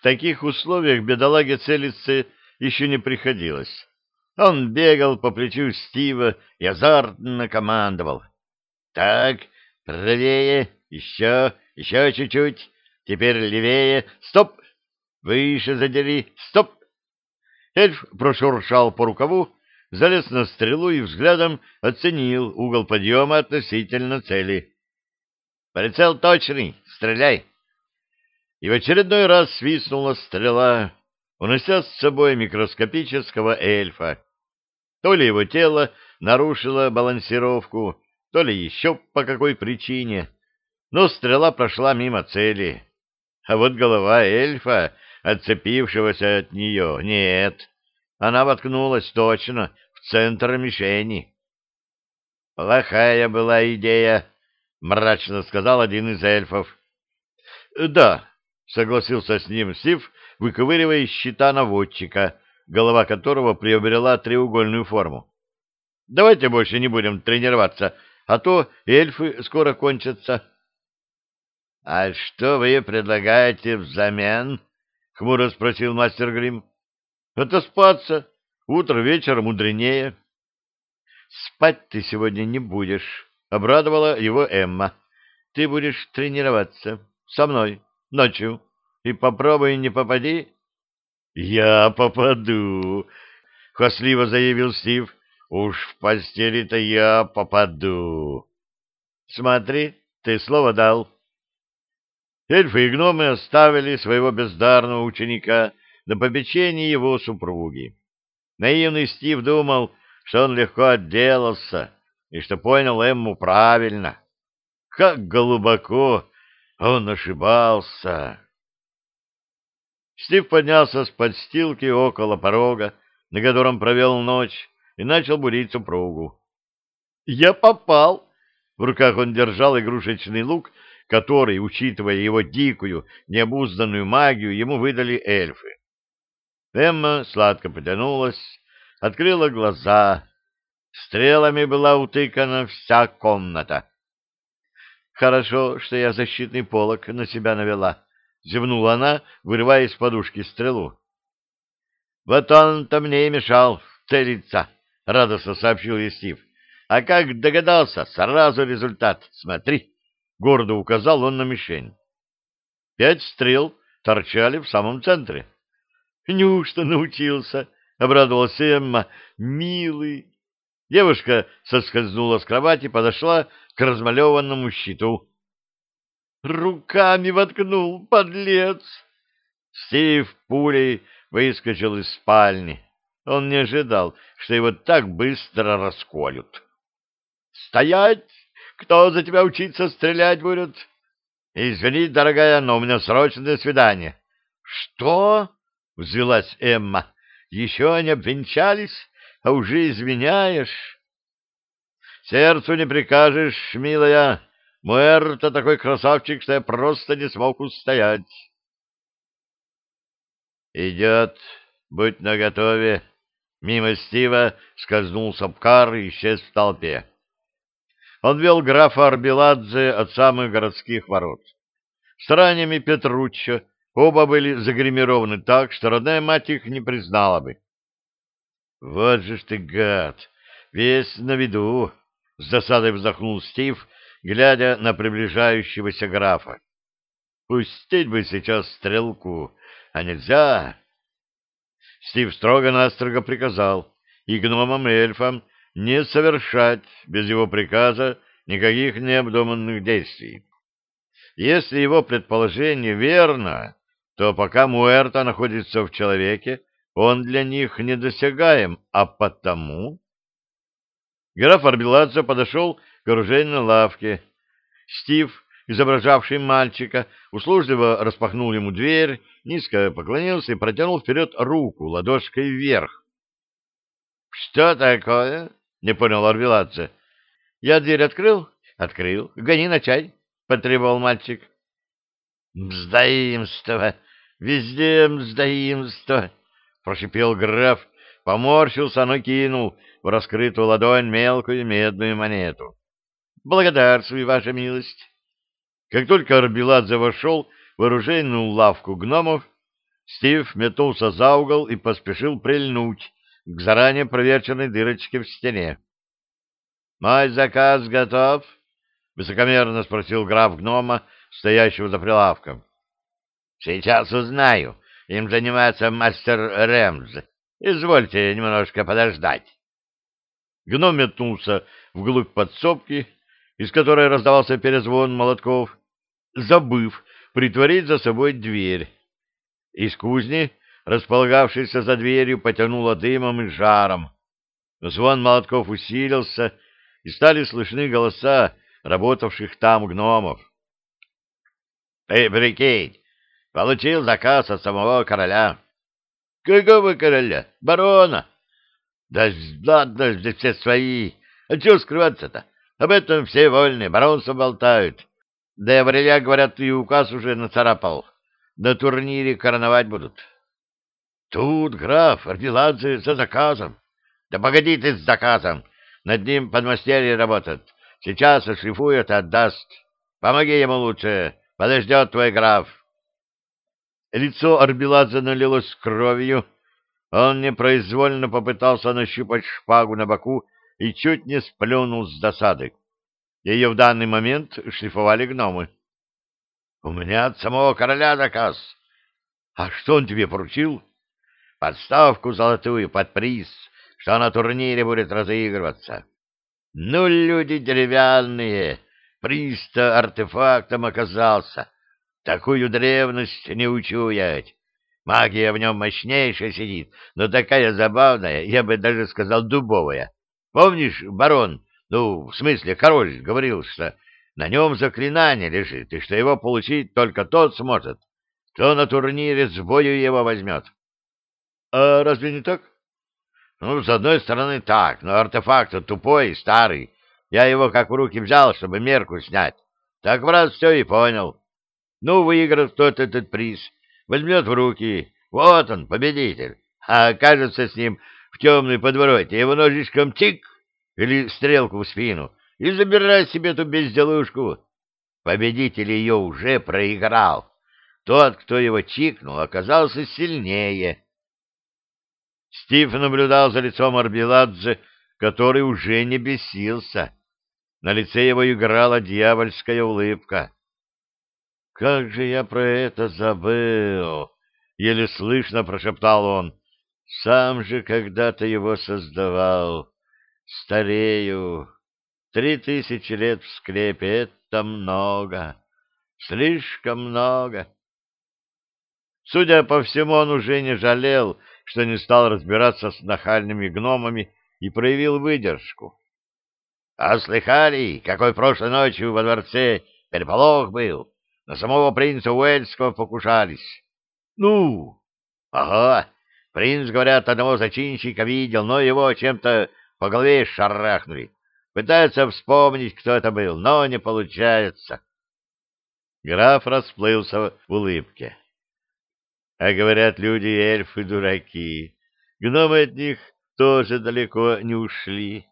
В таких условиях бедолаге целиться еще не приходилось. Он бегал по плечу Стива и азартно командовал. — Так, правее, еще, еще чуть-чуть, теперь левее, стоп, выше задери, стоп. Эльф прошуршал по рукаву, залез на стрелу и взглядом оценил угол подъема относительно цели. — Прицел точный, стреляй! И в очередной раз свистнула стрела, унося с собой микроскопического эльфа. То ли его тело нарушило балансировку, то ли еще по какой причине, но стрела прошла мимо цели. А вот голова эльфа, отцепившегося от нее, нет, она воткнулась точно в центр мишени. «Плохая была идея», — мрачно сказал один из эльфов. «Да», — согласился с ним Стив, выковыривая из щита наводчика — голова которого приобрела треугольную форму. Давайте больше не будем тренироваться, а то эльфы скоро кончатся. — А что вы предлагаете взамен? — хмуро спросил мастер Грим. — Отоспаться. Утро вечер мудренее. — Спать ты сегодня не будешь, — обрадовала его Эмма. — Ты будешь тренироваться со мной ночью. И попробуй не попади, «Я попаду!» — хвастливо заявил Стив. «Уж в постели-то я попаду!» «Смотри, ты слово дал!» Эльфы и гномы оставили своего бездарного ученика на попечении его супруги. Наивный Стив думал, что он легко отделался и что понял Эмму правильно. Как глубоко он ошибался! Стив поднялся с подстилки около порога, на котором провел ночь, и начал будить супругу. «Я попал!» В руках он держал игрушечный лук, который, учитывая его дикую, необузданную магию, ему выдали эльфы. Эмма сладко потянулась, открыла глаза. Стрелами была утыкана вся комната. «Хорошо, что я защитный полог на себя навела», — зевнула она, вырывая из подушки стрелу. — Вот он-то мне и мешал целиться, — радостно сообщил ей Стив. — А как догадался, сразу результат. Смотри, — гордо указал он на мишень. Пять стрел торчали в самом центре. — Неужто научился? — обрадовалась Эмма. — Милый. Девушка соскользнула с кровати, подошла к размалеванному щиту. Руками воткнул, подлец! Стив пулей выскочил из спальни. Он не ожидал, что его так быстро расколют. «Стоять! Кто за тебя учиться стрелять будет?» «Извини, дорогая, но у меня срочное свидание». «Что?» — взвелась Эмма. «Еще не обвенчались, а уже извиняешь?» «Сердцу не прикажешь, милая». Муэр-то такой красавчик, что я просто не смог устоять. Идет, будь наготове. Мимо Стива скользнул Сапкар и исчез в толпе. Он вел графа Арбеладзе от самых городских ворот. С ранними Петруччо оба были загримированы так, что родная мать их не признала бы. — Вот же ж ты, гад! Весь на виду! — с досадой вздохнул Стив, глядя на приближающегося графа. Пустить бы сейчас стрелку, а нельзя. Стив строго-настрого приказал и гномам и эльфам не совершать без его приказа никаких необдуманных действий. Если его предположение верно, то пока Муэрта находится в человеке, он для них недосягаем, а потому... Граф Арбеладзе подошел к оружейной лавке. Стив, изображавший мальчика, услужливо распахнул ему дверь, низко поклонился и протянул вперед руку ладошкой вверх. — Что такое? — не понял Арвеладзе. — Я дверь открыл? — Открыл. — Гони на чай, — потребовал мальчик. — Мздоимство! Везде мздоимство! — прошипел граф, поморщился, но кинул в раскрытую ладонь мелкую медную монету. Благодарствую, ваша милость. Как только Арбеладзе вошел в оружейную лавку гномов, Стив метнулся за угол и поспешил прильнуть к заранее проверченной дырочке в стене. — Мой заказ готов? — высокомерно спросил граф гнома, стоящего за прилавком. — Сейчас узнаю. Им занимается мастер Рэмз. Извольте немножко подождать. Гном метнулся вглубь подсобки, из которой раздавался перезвон молотков, забыв притворить за собой дверь. Из кузни, располагавшейся за дверью, потянуло дымом и жаром. Звон молотков усилился, и стали слышны голоса работавших там гномов. — Ты прикинь, получил заказ от самого короля. — Какого короля? Барона? — Да ладно, здесь все свои. А чего скрываться-то? Об этом все вольны, баронство болтают. Да и Авреля, говорят, и указ уже нацарапал. На турнире короновать будут. Тут граф Арбеладзе за заказом. Да погоди ты с заказом. Над ним подмастерье работает. Сейчас ошлифует и отдаст. Помоги ему лучше. Подождет твой граф. Лицо Арбеладзе налилось кровью. Он непроизвольно попытался нащупать шпагу на боку и чуть не сплюнул с досады. Ее в данный момент шлифовали гномы. — У меня от самого короля заказ. — А что он тебе поручил? — Подставку золотую под приз, что на турнире будет разыгрываться. — Ну, люди деревянные, приз-то артефактом оказался. Такую древность не учуять. Магия в нем мощнейшая сидит, но такая забавная, я бы даже сказал дубовая. Помнишь, барон, ну, в смысле, король говорил, что на нем заклинание лежит, и что его получить только тот сможет, кто на турнире с бою его возьмет. А разве не так? Ну, с одной стороны так, но артефакт тупой и старый. Я его как в руки взял, чтобы мерку снять. Так в раз все и понял. Ну, выиграл кто-то этот приз, возьмет в руки. Вот он, победитель. А окажется с ним в темной подвороте, его ножичком тик или стрелку в спину и забирай себе эту безделушку. Победитель ее уже проиграл. Тот, кто его чикнул, оказался сильнее. Стив наблюдал за лицом Арбеладзе, который уже не бесился. На лице его играла дьявольская улыбка. «Как же я про это забыл!» — еле слышно прошептал он. Сам же когда-то его создавал. Старею. Три тысячи лет в склепе — это много. Слишком много. Судя по всему, он уже не жалел, что не стал разбираться с нахальными гномами и проявил выдержку. — А слыхали, какой прошлой ночью во дворце переполох был? На самого принца Уэльского покушались. — Ну? — Ага, Принц, говорят, одного зачинщика видел, но его чем-то по голове шарахнули. Пытается вспомнить, кто это был, но не получается. Граф расплылся в улыбке. А говорят, люди эльфы дураки. Гномы от них тоже далеко не ушли.